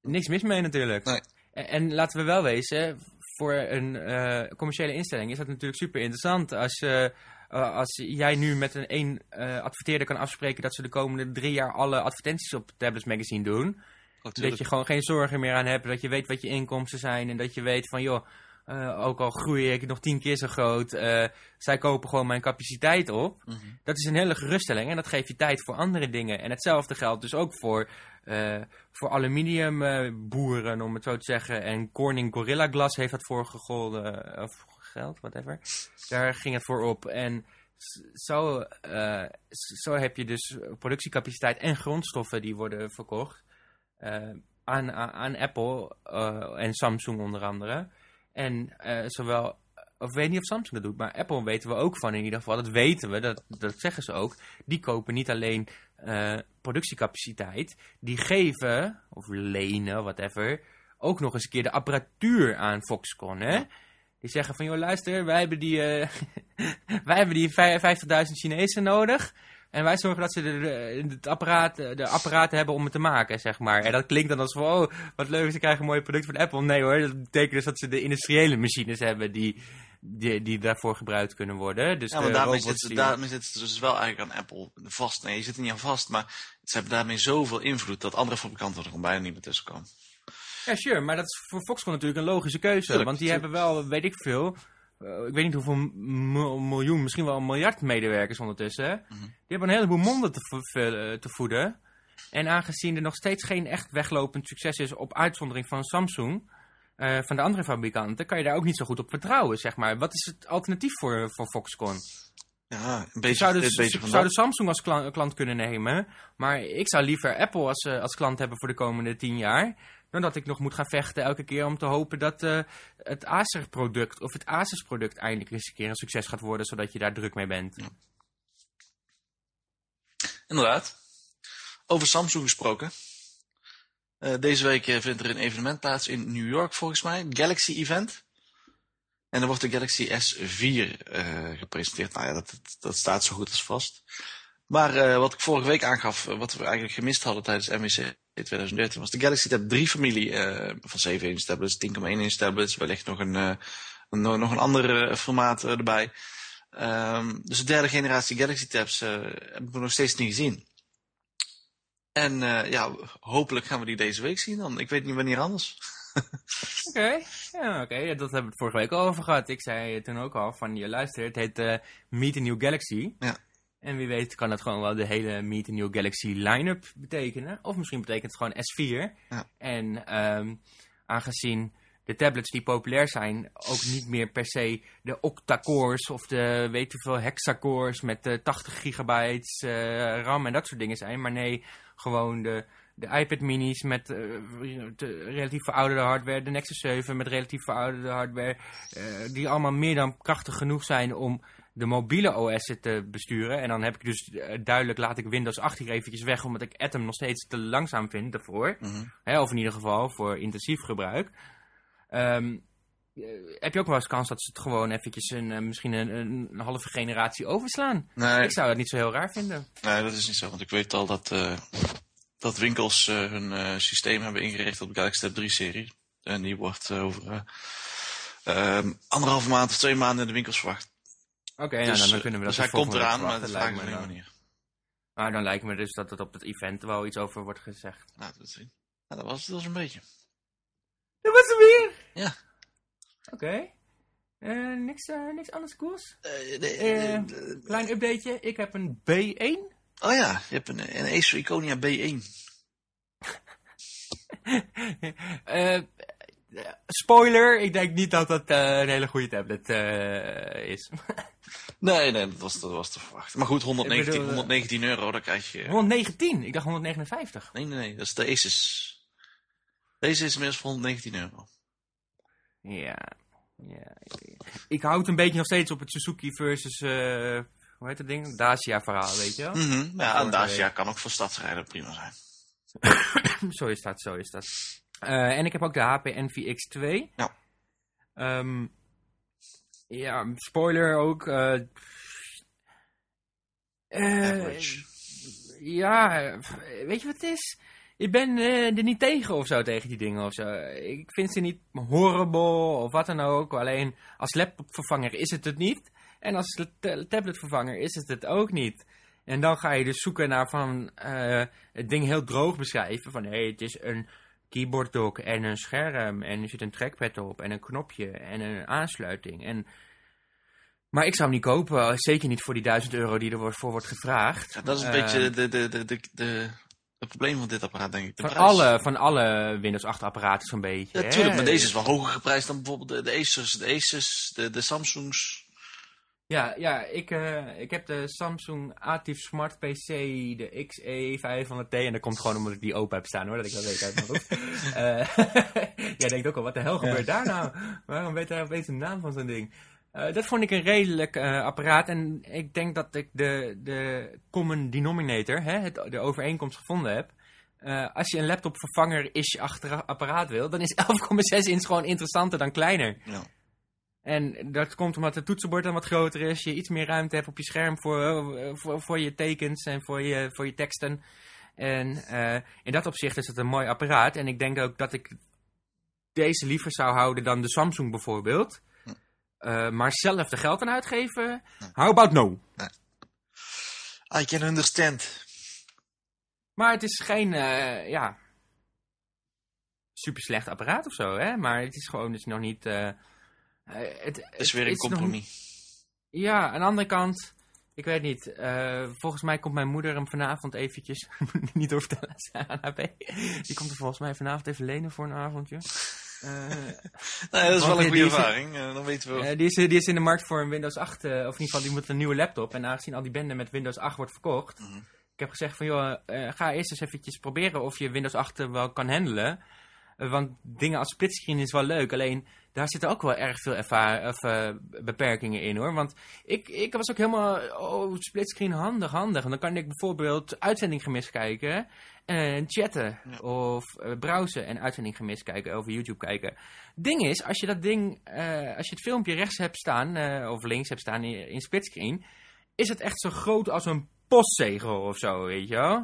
niks mis mee natuurlijk. Nee. En, en laten we wel wezen, voor een eh, commerciële instelling is dat natuurlijk super interessant. Als, eh, eh, als jij nu met een één eh, adverteerder kan afspreken dat ze de komende drie jaar alle advertenties op Tablets Magazine doen. Oh, Dat je gewoon geen zorgen meer aan hebt. Dat je weet wat je inkomsten zijn. En dat je weet van, joh, Eh, ook al groei ik nog tien keer zo groot. eh, zij kopen gewoon mijn capaciteit op. Mhm. Dat is een hele geruststelling en dat geeft je tijd voor andere dingen. En hetzelfde geldt dus ook voor, eh, voor aluminiumboeren, om het zo te zeggen. En Corning Gorilla Glass heeft dat voor gegolden, of geld, whatever. Daar ging het voor op. En zo, zo heb je dus productiecapaciteit en grondstoffen die worden verkocht aan, aan, Apple en Samsung onder andere. En eh, zowel of ik weet niet of Samsung dat doet, maar Apple weten we ook van in ieder geval. Dat weten we, dat, dat zeggen ze ook. Die kopen niet alleen eh, productiecapaciteit, die geven, of lenen, whatever, ook nog eens een keer de apparatuur aan Foxconn. Hè? Die zeggen van, joh luister, wij hebben die, eh, wij hebben die vij- 50.000 Chinezen nodig. En wij zorgen dat ze de, de, het apparaat, de apparaten hebben om het te maken, zeg maar. En dat klinkt dan als van, oh, wat leuk, ze krijgen een mooie product van Apple. Nee hoor, dat betekent dus dat ze de industriële machines hebben die, die, die daarvoor gebruikt kunnen worden. Dus Ja, maar daarmee robots zit, die- daarmee zit het dus wel eigenlijk aan Apple vast. Nee, je zit er niet aan vast, maar ze hebben daarmee zoveel invloed dat andere fabrikanten er gewoon bijna niet meer tussen komen. Ja, sure, maar dat is voor Foxconn natuurlijk een logische keuze. Tuurlijk, want die hebben wel, weet ik veel, eh, ik weet niet hoeveel miljoen, misschien wel een miljard medewerkers ondertussen. hè. Mhm. Die hebben een heleboel monden te, vo- vullen- te voeden. En aangezien er nog steeds geen echt weglopend succes is op uitzondering van Samsung, eh, van de andere fabrikanten, kan je daar ook niet zo goed op vertrouwen, zeg maar. Wat is het alternatief voor, voor Foxconn? Ja, een beetje, zouden, ze van zouden dat. Samsung als klant, klant kunnen nemen. Maar ik zou liever Apple als, eh, als klant hebben voor de komende tien jaar. Dan dat ik nog moet gaan vechten elke keer om te hopen dat eh, het Acer-product of het Asus-product eindelijk eens een keer een succes gaat worden. Zodat je daar druk mee bent. Inderdaad. Over Samsung gesproken. Eh, deze week eh, vindt er een evenement plaats in New York volgens mij. Galaxy Event. En dan wordt de Galaxy S4 eh, gepresenteerd. Nou ja, dat, dat, staat zo goed als vast. Maar wat ik vorige week aangaf, wat we eigenlijk gemist hadden tijdens MWC 2013, was de Galaxy Tab 3 familie eh, van 7 inch tablets, 10,1 inch tablets, wellicht nog een, eh, nog een ander eh, formaat erbij. Ehm, dus de derde generatie Galaxy Tabs hebben we nog steeds niet gezien. En ja, hopelijk gaan we die deze week zien dan. Ik weet niet wanneer anders. Oké, ja, oké. Dat hebben we het vorige week al over gehad. Ik zei toen ook al van, je luister, het heet Meet a New Galaxy. Ja. En wie weet kan dat gewoon wel de hele Meet New Galaxy line-up betekenen. Of misschien betekent het gewoon S4. Ja. En ehm, aangezien de tablets die populair zijn ook niet meer per se de octa-cores of de weet je veel hexacores met eh, 80 gigabytes eh, RAM en dat soort dingen zijn. Maar nee, gewoon de, de iPad minis met eh, de relatief verouderde hardware, de Nexus 7 met relatief verouderde hardware, eh, die allemaal meer dan krachtig genoeg zijn om de mobiele OS te besturen. En dan heb ik dus eh, duidelijk, laat ik Windows 8 hier eventjes weg, omdat ik Atom nog steeds te langzaam vind daarvoor. Mhm. Hè, of in ieder geval voor intensief gebruik. Ehm, eh, heb je ook wel eens kans dat ze het gewoon eventjes een, eh, misschien een, een halve generatie overslaan? Nee, Ik zou dat niet zo heel raar vinden. nee, dat is niet zo. Want ik weet al dat, dat winkels hun systeem hebben ingericht op de Galaxy Tab 3 serie. En die wordt over eh, ehm, anderhalve maand of twee maanden in de winkels verwacht. Oké, nou, dus, dan, dan eh, kunnen we dat dus hij komt eraan, maar is lijkt me wanneer. Maar dan lijkt me dus dat het op het event wel iets over wordt gezegd. Nou, dat, zien. Nou, dat was het wel zo'n beetje. Dat was hem weer! Ja. Oké. Eh, niks, eh, niks anders de- de- de- Klein updateje. Ik heb een B1. oh ja, je hebt een, een Acer Iconia B1. Eh, spoiler, ik denk niet dat dat een hele goede tablet is. Nee, nee, dat was, dat was te verwachten. Maar goed, 119, Ik bedoel, eh, 119 euro, dan krijg je... 119, ik dacht 159. Nee, nee, nee, dat is de Asus. Deze is inmiddels voor 119 euro. Ja, ja. Ik houd een beetje nog steeds op het Suzuki versus, eh, hoe heet dat ding? Dacia verhaal, weet je wel? Mhm, ja, een Dacia gereden. kan ook voor stadsrijden prima zijn. zo is dat, zo is dat. Eh, en ik heb ook de HP NVX 2. Ja. Ehm, ja, spoiler ook. Average. ja, weet je wat het is? Ik ben eh, er niet tegen of zo, tegen die dingen of zo. Ik vind ze niet horrible of wat dan ook. Alleen als laptopvervanger is het het niet. En als ta- tabletvervanger is het het ook niet. En dan ga je dus zoeken naar van het ding heel droog beschrijven. Van hé, het is een keyboard dock en een scherm en er zit een trackpad op en een knopje en een aansluiting. En... Maar ik zou hem niet kopen, zeker niet voor die 1000 euro die er wordt- voor wordt gevraagd. Ja, dat is een Eh, beetje de, de, de, de, de, het probleem van dit apparaat, denk ik. De Van prijs. alle, van alle Windows 8 apparaten zo'n beetje. Ja, hè? tuurlijk, maar deze is wel hoger geprijsd dan bijvoorbeeld de, de Asus, de Asus, de, de Samsungs. Ja, ja ik, eh, ik heb de Samsung Atif Smart PC, de XE500T. En dat komt gewoon omdat ik die open heb staan hoor, dat ik dat weet uit mijn hoofd. Eh, Jij denkt ook al, wat de hel gebeurt daar nou? Waarom weet hij opeens de naam van zo'n ding? Eh, dat vond ik een redelijk apparaat. En ik denk dat ik de, de common denominator, hè, het, de overeenkomst gevonden heb. Als je een laptopvervanger is achter apparaat wil, dan is 11,6 inch gewoon interessanter dan kleiner. Ja. En dat komt omdat het toetsenbord dan wat groter is. Je iets meer ruimte hebt op je scherm voor, eh, voor, voor je tekens en voor je, voor je teksten. En eh, in dat opzicht is het een mooi apparaat. En ik denk ook dat ik deze liever zou houden dan de Samsung bijvoorbeeld. Hm. Eh, maar zelf de geld aan uitgeven? How about no? I can understand. Maar het is geen, eh, ja, super slecht apparaat of zo, hè. Maar het is gewoon dus nog niet... eh, het, Het is weer een nog compromis. Ja, aan de andere kant, ik weet niet. eh, volgens mij komt mijn moeder hem vanavond eventjes, niet doorvertellen aan haar B. Die komt er volgens mij vanavond even lenen voor een avondje. Eh, Nee, dat is wel een goede is- ervaring. dan weten we. die, is, die is in de markt voor een Windows 8, eh, of in ieder geval die moet een nieuwe laptop. En aangezien al die bende met Windows 8 wordt verkocht, Mhm. ik heb gezegd van joh, ga eerst eens eventjes proberen of je Windows 8 eh, wel kan handelen. Want dingen als splitscreen is wel leuk, alleen daar zitten ook wel erg veel erva- of, eh, beperkingen in hoor. Want ik, ik was ook helemaal, oh splitscreen handig, handig. En dan kan ik bijvoorbeeld uitzending gemist kijken en chatten. Ja. Of eh, browsen en uitzending gemist kijken, over YouTube kijken. Ding is, als je dat ding, eh, als je het filmpje rechts hebt staan, of links hebt staan in, in splitscreen, is het echt zo groot als een postzegel of zo, weet je wel?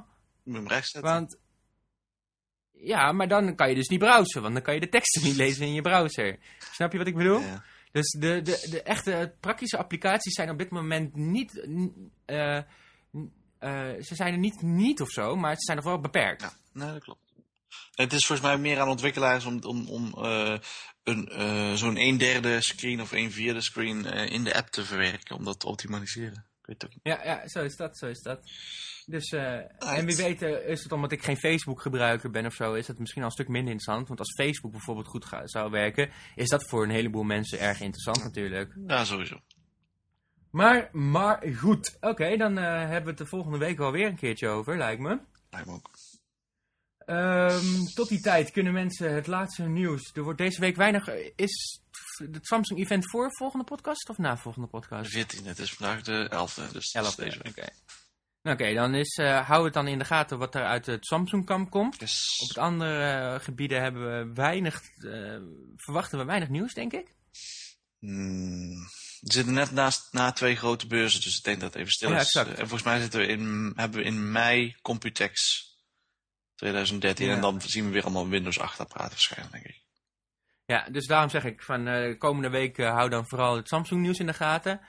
Moet je hem recht zetten? Want, ja, maar dan kan je dus niet browsen, want dan kan je de teksten niet lezen in je browser. Snap je wat ik bedoel? Ja. Dus de, de, de echte praktische applicaties zijn op dit moment niet, eh, eh, ze zijn er niet niet of zo, maar ze zijn nog wel beperkt. Ja, nee, dat klopt. Het is volgens mij meer aan ontwikkelaars om, om, om eh, een, eh, zo'n een derde screen of een vierde screen eh, in de app te verwerken, om dat te optimaliseren. Ik weet het ook niet. Ja, ja, zo is dat, zo is dat. Dus, eh, en wie weet eh, is het omdat ik geen Facebook gebruiker ben of zo, is het misschien al een stuk minder interessant. Want als Facebook bijvoorbeeld goed zou werken, is dat voor een heleboel mensen erg interessant natuurlijk. Ja, sowieso. Maar, maar goed. Oké, dan eh, hebben we het de volgende week alweer een keertje over, lijkt me. Lijkt me ook. Ehm, tot die tijd kunnen mensen het laatste nieuws. Er wordt deze week weinig. Is het Samsung event voor volgende podcast of na volgende De podcast? 14e, het is vandaag de 11e, dus dat is 11. deze week. Oké. Dan is, eh, hou het dan in de gaten wat er uit het Samsung-kamp komt. Yes. Op het andere eh, gebieden hebben we weinig, eh, verwachten we weinig nieuws, denk ik. Hmm, we zitten net naast, na twee grote beurzen, dus ik denk dat het even stil Ja, is. exact. En volgens mij zitten we in, hebben we in mei Computex 2013 Ja. en dan zien we weer allemaal Windows 8 apparaten verschijnen, denk ik. Ja, dus daarom zeg ik van komende week hou dan vooral het Samsung nieuws in de gaten.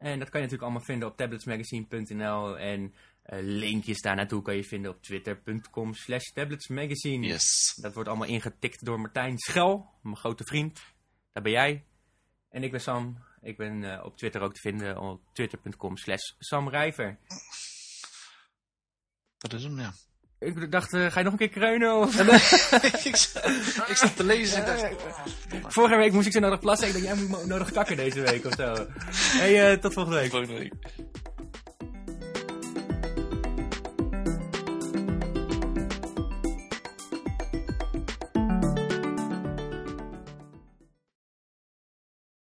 En dat kan je natuurlijk allemaal vinden op tabletsmagazine.nl en eh, linkjes daar naartoe kan je vinden op twitter.com slash tabletsmagazine. Yes. Dat wordt allemaal ingetikt door Martijn Schel, mijn grote vriend. Daar ben jij. En ik ben Sam. Ik ben eh, op Twitter ook te vinden op twitter.com slash samrijver. Dat is hem, ja. Ik dacht, eh, ga je nog een keer kreunen? Of? ik, zat- ik zat te lezen en ik dacht, Vorige week moest ik zo nodig plassen. Ik dacht, jij moet mo- nodig kakken deze week of zo. Hey, eh, tot volgende week. volgende week.